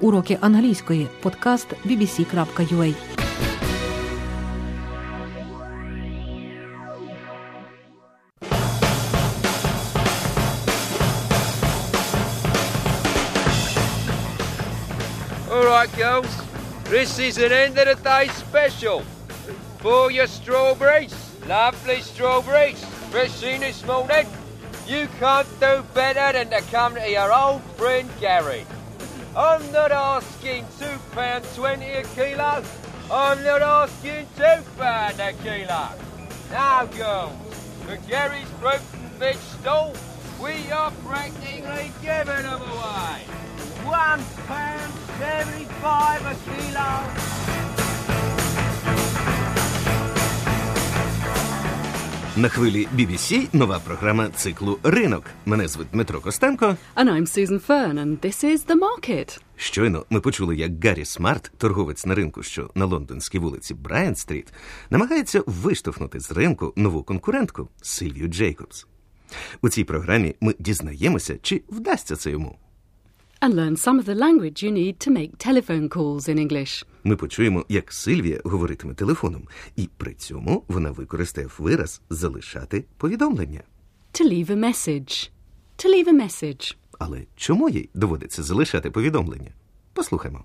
Уроки англійської. Подкаст bbc.ua All right, girls. This is an end of the day special. For your strawberries, lovely strawberries, fresh in this morning. You can't do better than to come to your old friend Gary. I'm not asking two pound twenty a kilo. I'm not asking two pound a kilo. Now, girls, for Gary's fruit and veg stall, we are practically giving them away. One pound seventy-five a kilo. На хвилі BBC нова програма циклу Ринок. Мене звуть Дмитро Костенко. And I'm Susan Fern, and this is The Market. Щойно ми почули, як Гаррі Смарт, торговець на ринку, що на лондонській вулиці Брайан Стріт, намагається виштовхнути з ринку нову конкурентку Сильвію Джейкобс. У цій програмі ми дізнаємося, чи вдасться це йому. And learn some of the language you need to make telephone calls in English. Ми почуємо, як Сильвія говоритиме телефоном, і при цьому вона використає вираз залишати повідомлення. To leave a message. To leave a message. Але чому їй доводиться залишати повідомлення? Послухаймо.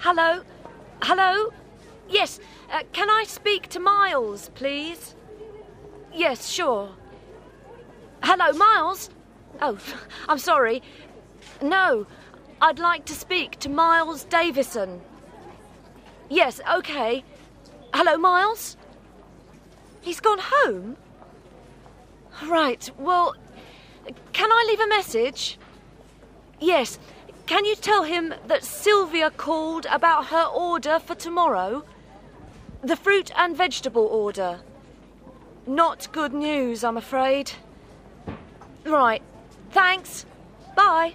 Hello? Hello? Yes, uh, can I speak to Miles, please? Yes, sure. Hello, Miles? Oh, I'm sorry. No, I'd like to speak to Miles Davison. Yes, okay. Hello, Miles? He's gone home? Right, well, can I leave a message? Yes. Can you tell him that Sylvia called about her order for tomorrow? The fruit and vegetable order. Not good news, I'm afraid. Right. Thanks. Bye.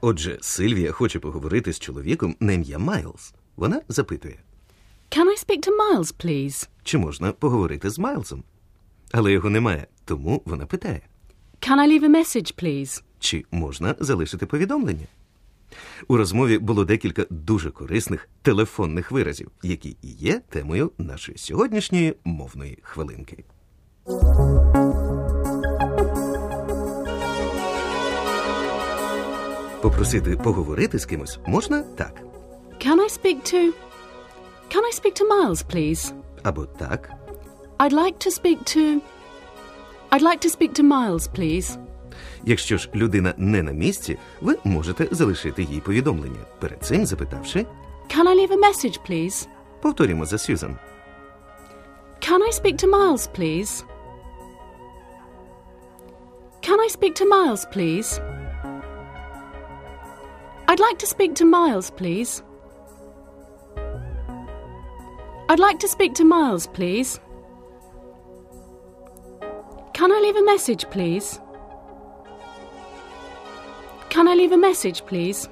Отже, Сильвія хоче поговорити з чоловіком на ім'я Майлз. Вона запитує, Can I speak to Miles, please? чи можна поговорити з Майлзом. Але його немає, тому вона питає, Can I leave a message, please? чи можна залишити повідомлення. У розмові було декілька дуже корисних телефонних виразів, які і є темою нашої сьогоднішньої мовної хвилинки. Попросити поговорити з кимось можна так, Can I speak to. Can I speak to Miles, please? або так, I'd like to speak to. I'd like to speak to Miles, please. Якщо ж людина не на місці, ви можете залишити їй повідомлення, перед цим запитавши, Can I leave a message, please? повторюємо за Сюзан. Can I speak to Miles, please? Can I speak to Miles, please? I'd like to speak to Miles, please. I'd like to speak to Miles, please. Can I leave a message, please? Can I leave a message, please?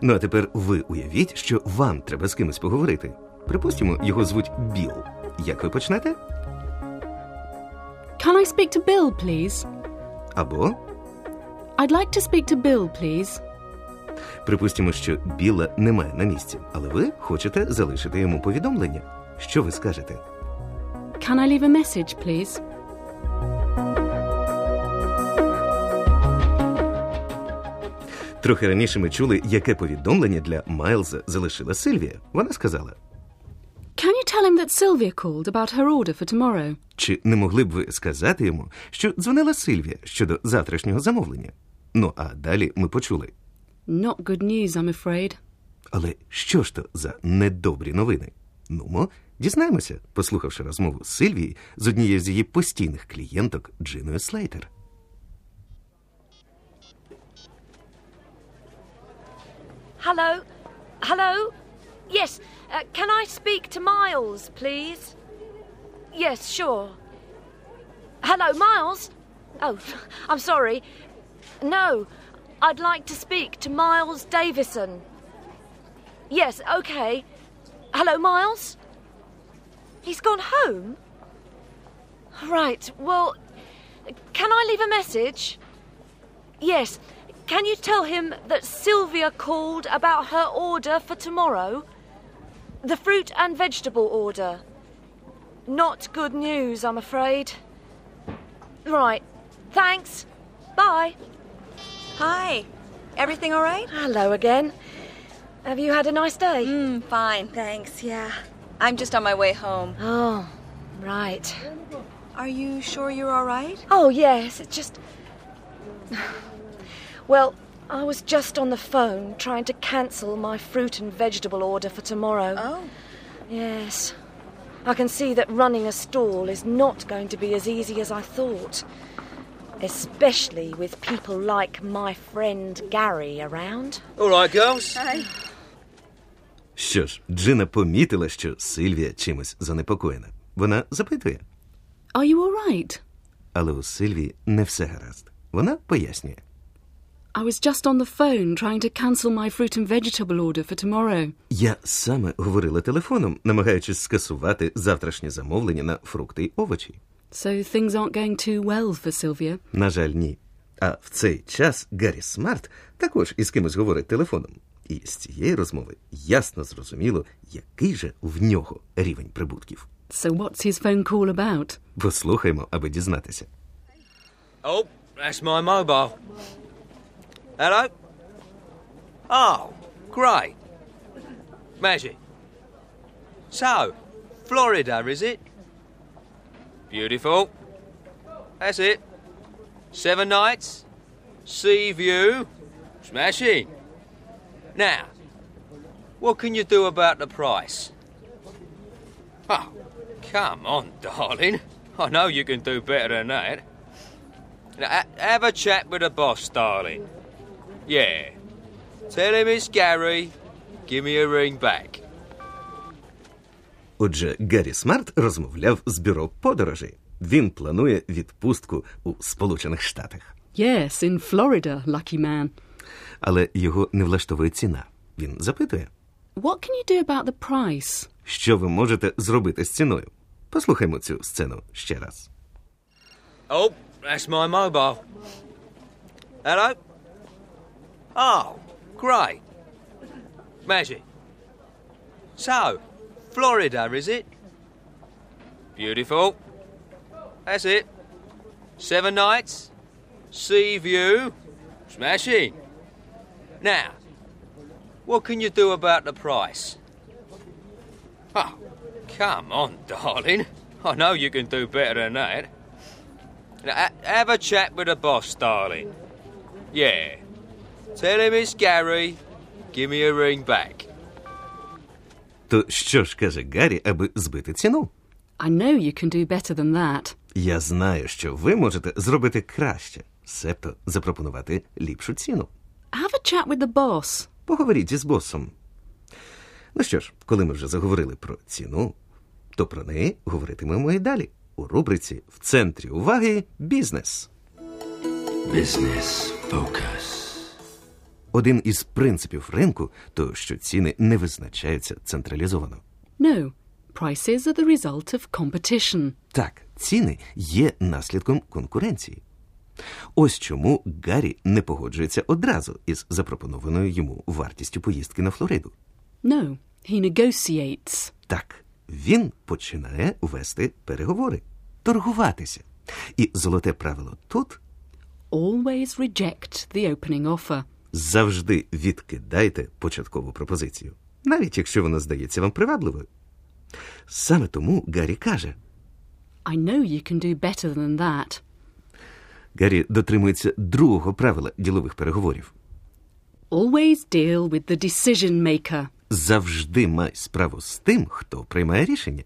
Ну а тепер ви уявіть, що вам треба з кимось поговорити. Припустимо, його звуть Біл. Як ви почнете? Can I speak to Bill, please? Або I'd like to speak to Bill, please. припустимо, що Біла немає на місці, але ви хочете залишити йому повідомлення. Що ви скажете? Can I leave a message, please? Трохи раніше ми чули, яке повідомлення для Майлза залишила Сильвія. Вона сказала: Can you tell him that Sylvia called about her order for tomorrow? Чи не могли б ви сказати йому, що дзвонила Сильвія щодо завтрашнього замовлення? Ну а далі ми почули. Not good news, I'm afraid. Але що ж то за недобрі новини? Нумо, дізнаємося, послухавши розмову з Сильвії з однією з її постійних клієнток Джиною Слейтер. Hello? Hello? Yes, uh, can I speak to Miles, please? Yes, sure. Hello, Miles? Oh, I'm sorry. No, I'd like to speak to Miles Davison. Yes, okay. Hello, Miles? He's gone home? Right, well, Can I leave a message? Yes. Can you tell him that Sylvia called about her order for tomorrow? The fruit and vegetable order. Not good news, I'm afraid. Right. Thanks. Bye. Hi. Everything all right? Hello again. Have you had a nice day? Mm, fine, thanks. Yeah. I'm just on my way home. Oh, right. Are you sure you're all right? Oh, yes, it just. Well, I was just on the phone trying to cancel my fruit and vegetable order for tomorrow. Oh. Yes. I can see that running a stall is not going to be as easy as I thought. Especially with people like my friend Gary around. All right, girls. Hi. Що ж, Джина помітила, що Сильвія чимось занепокоєна. Вона запитує, Are you all right? але у Сильвії не все гаразд. Вона пояснює. I was just on the phone trying to cancel my fruit and vegetable order for tomorrow. Я саме говорила телефоном, намагаючись скасувати завтрашнє замовлення на фрукти й овочі. So things aren't going too well for Sylvia. На жаль, ні. А в цей час Гаррі Смарт також із кимось говорить телефоном. І з цієї розмови ясно зрозуміло, який же в нього рівень прибутків. So what's his phone call about? Послухаймо, аби дізнатися. Oh, that's my mobile. Hello? Oh, great. Magic. So, Florida, is it? Beautiful. That's it. Seven nights. Sea view. Smashing. Now, what can you do about the price? Oh, come on, darling. I know you can do better than that. Now, ha- have a chat with the boss, darling. Yeah. Tell him it's Gary. Give me a ring back. Отже, Гаррі Смарт розмовляв з бюро подорожей. Він планує відпустку у Сполучених Штатах. Yes, in Florida, lucky man. Але його не влаштовує ціна. Він запитує, What can you do about the price? що ви можете зробити з ціною. Послухаймо цю сцену ще раз. Oh, that's my mobile. Hello? Oh, great. Magic. So, Florida, is it? Beautiful. That's it. Seven nights. Sea view. Smashing. Now, what can you do about the price? Oh, come on, darling. I know you can do better than that. Now, have a chat with the boss, darling. Yeah. Tell him it's Gary. Give me a ring back. То що ж каже Гаррі, аби збити ціну? I know you can do better than that. Я знаю, що ви можете зробити краще, себто запропонувати ліпшу ціну. Have a chat with the boss. Поговоріть із босом. Ну що ж, коли ми вже заговорили про ціну, то про неї говоритимемо і далі у рубриці В центрі уваги бізнес. Business Focus. Один із принципів ринку то, що ціни не визначаються централізовано. No, prices are the result of competition. Так, ціни є наслідком конкуренції. Ось чому Гаррі не погоджується одразу із запропонованою йому вартістю поїздки на Флориду. No, he negotiates. Так, він починає вести переговори, торгуватися. І золоте правило тут Always reject the opening offer. Завжди відкидайте початкову пропозицію, навіть якщо вона здається вам привабливою. Саме тому Гаррі каже: I know you can do better than that. Гаррі дотримується другого правила ділових переговорів. Always deal with the decision maker. Завжди май справу з тим, хто приймає рішення.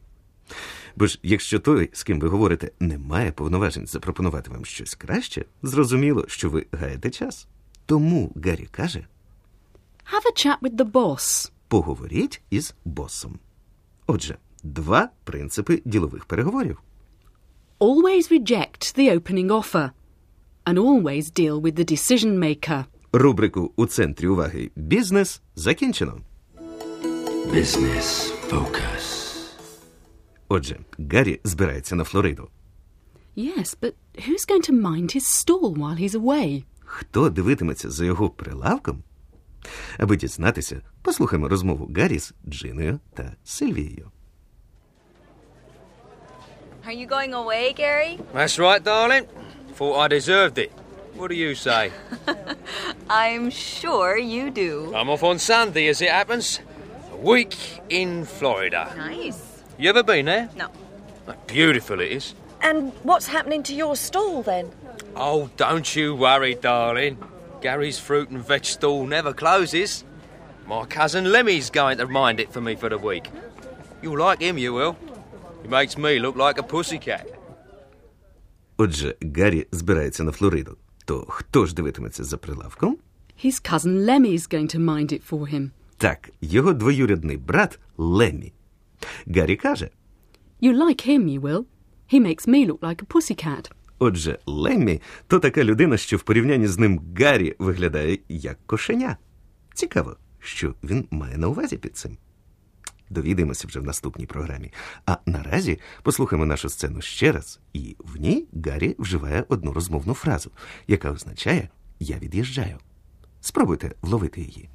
Бо ж, якщо той, з ким ви говорите, не має повноважень запропонувати вам щось краще, зрозуміло, що ви гаєте час. Тому Гаррі каже: Have a chat with the boss. поговоріть із босом. Отже, два принципи ділових переговорів. Always reject the opening offer. And always deal with the decision maker. Рубрику у центрі уваги бізнес закінчено. Business Focus. Отже, Гаррі збирається на Флориду. Yes, but who's going to mind his stall while he's away? Хто дивитиметься за його прилавком? Аби дізнатися, послухаємо розмову Гаррі з Джиною та Сильвією. Are you going away, Gary? That's right, darling. Thought I deserved it. What do you say? I'm sure you do. I'm off on Sunday, as it happens. A week in Florida. Nice. You ever been there? No. Beautiful it is. And what's happening to your stall then? Oh, don't you worry, darling. Gary's fruit and veg stall never closes. My cousin Lemmy's going to mind it for me for the week. You'll like him, you will. He makes me look like a pussycat. Отже, Гаррі збирається на Флориду. То хто ж дивитиметься за прилавком? His cousin Lemmy's going to mind it for him. Так, його двоюрідний брат Леммі. Гаррі каже: You like him, you will. He makes me look like a pussycat. Отже, Леммі то така людина, що в порівнянні з ним Гаррі виглядає як кошеня. Цікаво, що він має на увазі під цим. Довідаємося вже в наступній програмі. А наразі послухаємо нашу сцену ще раз, і в ній Гаррі вживає одну розмовну фразу, яка означає Я від'їжджаю. Спробуйте вловити її.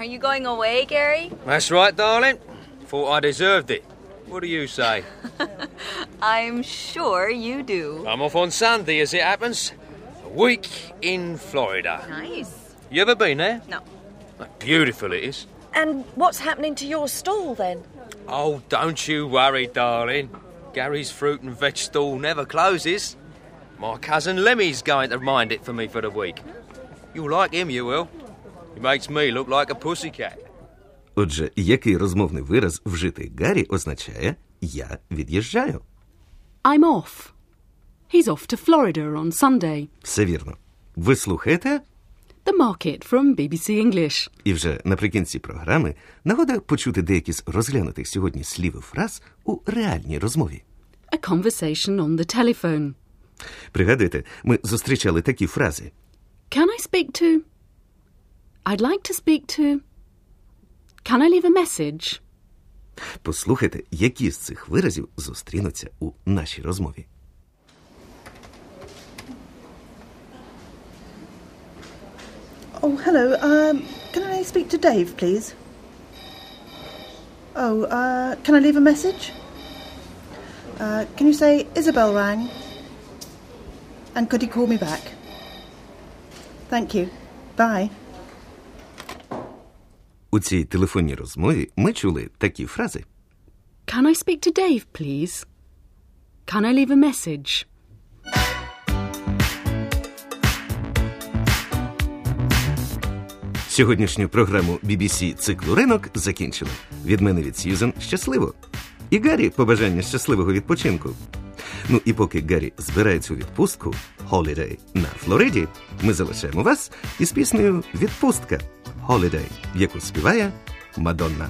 Are you going away, Gary? That's right, darling. Thought I deserved it. What do you say? I'm sure you do. I'm off on Sunday, as it happens. A week in Florida. Nice. You ever been there? No. Beautiful it is. And what's happening to your stall then? Oh, don't you worry, darling. Gary's fruit and veg stall never closes. My cousin Lemmy's going to mind it for me for the week. You'll like him, you will. He makes me look like a pussycat. Отже, який розмовний вираз вжитий Гаррі означає Я від'їжджаю. I'm off. He's off to Florida on Sunday. Все вірно. Ви слухаєте? The Market from BBC English. І вже наприкінці програми нагода почути деякі з розглянутих сьогодні слів і фраз у реальній розмові. A conversation on the telephone. Пригадуєте, ми зустрічали такі фрази. Can I speak to? I'd like to speak to. Can I leave a message? Послухайте, які з цих виразів зустрінуться у нашій розмові. Oh, hello. Um, can I speak to Dave, please? Oh, uh, can I leave a message? Uh, can you say Isabel rang? And could he call me back? Thank you. Bye. У цій телефонній розмові ми чули такі фрази. Can I speak to Dave, please? Can I leave a message? Сьогоднішню програму BBC циклу ринок закінчили. Від мене від Сьюзен щасливо. І Гаррі побажання щасливого відпочинку. Ну і поки Гаррі збирається у відпустку Holiday на Флориді, ми залишаємо вас із піснею Відпустка Holiday, яку співає Мадонна.